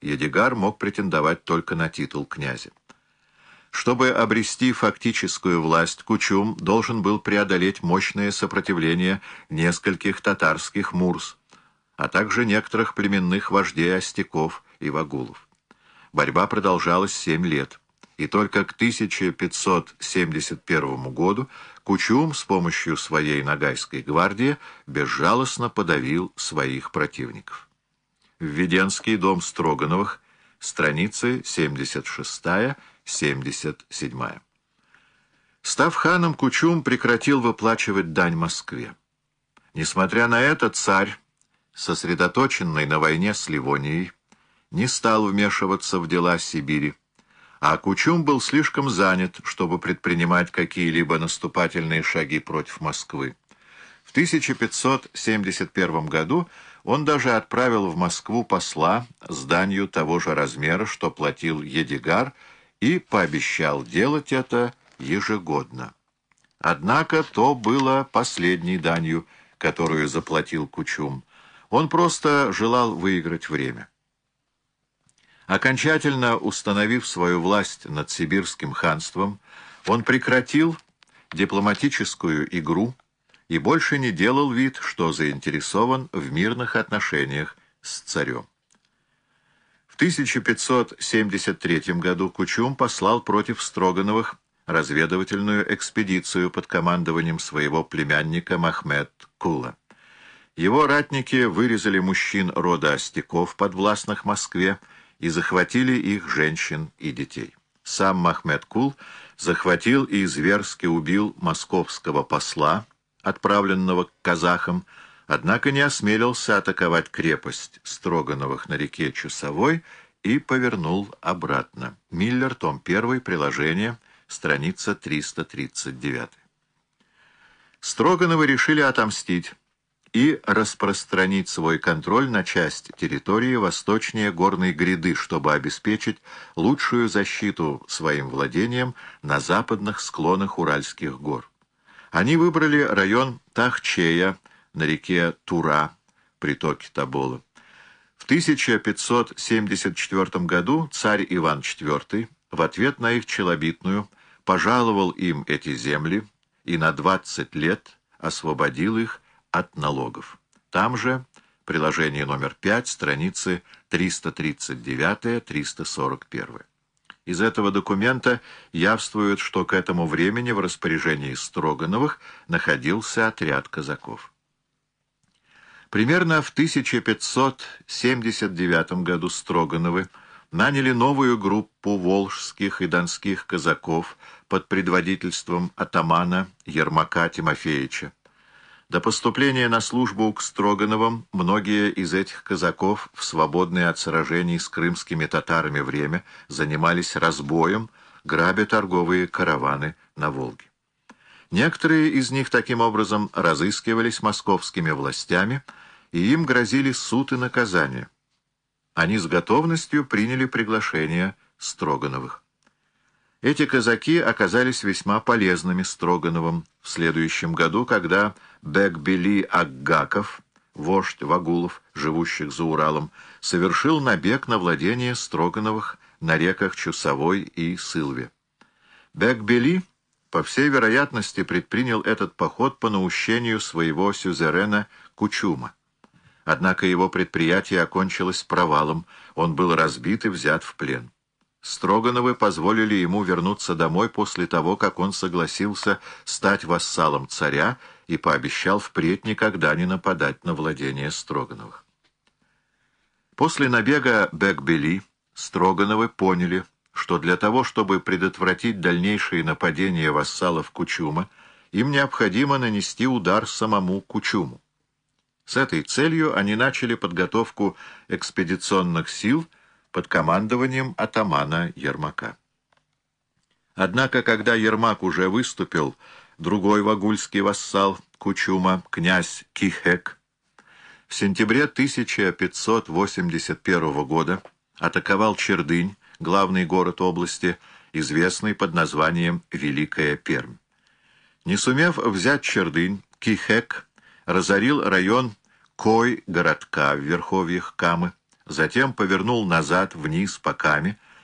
Едигар мог претендовать только на титул князя. Чтобы обрести фактическую власть, Кучум должен был преодолеть мощное сопротивление нескольких татарских мурс, а также некоторых племенных вождей остяков и вагулов. Борьба продолжалась семь лет, и только к 1571 году Кучум с помощью своей Ногайской гвардии безжалостно подавил своих противников. Введенский дом Строгановых, страницы 76 77. Став ханом, Кучум прекратил выплачивать дань Москве. Несмотря на это, царь, сосредоточенный на войне с Ливонией, не стал вмешиваться в дела Сибири, а Кучум был слишком занят, чтобы предпринимать какие-либо наступательные шаги против Москвы. В 1571 году он даже отправил в Москву посла с данью того же размера, что платил Едигар, и пообещал делать это ежегодно. Однако то было последней данью, которую заплатил Кучум. Он просто желал выиграть время. Окончательно установив свою власть над сибирским ханством, он прекратил дипломатическую игру и больше не делал вид, что заинтересован в мирных отношениях с царем. 1573 году Кучум послал против Строгановых разведывательную экспедицию под командованием своего племянника Махмед Кула. Его ратники вырезали мужчин рода Остяков, подвластных Москве, и захватили их женщин и детей. Сам Махмед Кул захватил и зверски убил московского посла, отправленного к казахам, однако не осмелился атаковать крепость Строгановых на реке Чусовой и повернул обратно. Миллер, том 1, приложение, страница 339. Строгановы решили отомстить и распространить свой контроль на часть территории восточнее горной гряды, чтобы обеспечить лучшую защиту своим владениям на западных склонах Уральских гор. Они выбрали район Тахчея, на реке Тура, притоке Тобола. В 1574 году царь Иван IV в ответ на их челобитную пожаловал им эти земли и на 20 лет освободил их от налогов. Там же приложение номер 5, страницы 339-341. Из этого документа явствует, что к этому времени в распоряжении Строгановых находился отряд казаков. Примерно в 1579 году Строгановы наняли новую группу волжских и донских казаков под предводительством атамана Ермака Тимофеевича. До поступления на службу к Строгановым многие из этих казаков в свободное от сражений с крымскими татарами время занимались разбоем, грабя торговые караваны на Волге. Некоторые из них таким образом разыскивались московскими властями, и им грозили суд и наказание. Они с готовностью приняли приглашение Строгановых. Эти казаки оказались весьма полезными Строгановым в следующем году, когда Бекбели Аггаков, вождь Вагулов, живущих за Уралом, совершил набег на владение Строгановых на реках Чусовой и Сылве. Бекбели, по всей вероятности, предпринял этот поход по наущению своего сюзерена Кучума. Однако его предприятие окончилось провалом, он был разбит и взят в плен. Строгановы позволили ему вернуться домой после того, как он согласился стать вассалом царя и пообещал впредь никогда не нападать на владение Строгановых. После набега Бекбели Строгановы поняли, что для того, чтобы предотвратить дальнейшие нападения вассалов Кучума, им необходимо нанести удар самому Кучуму. С этой целью они начали подготовку экспедиционных сил под командованием атамана Ермака. Однако, когда Ермак уже выступил, другой вагульский вассал Кучума, князь Кихек, в сентябре 1581 года атаковал Чердынь, главный город области, известный под названием Великая Пермь. Не сумев взять Чердынь, Кихек разорил район Кой городка в верховьях Камы, затем повернул назад, вниз, по каме,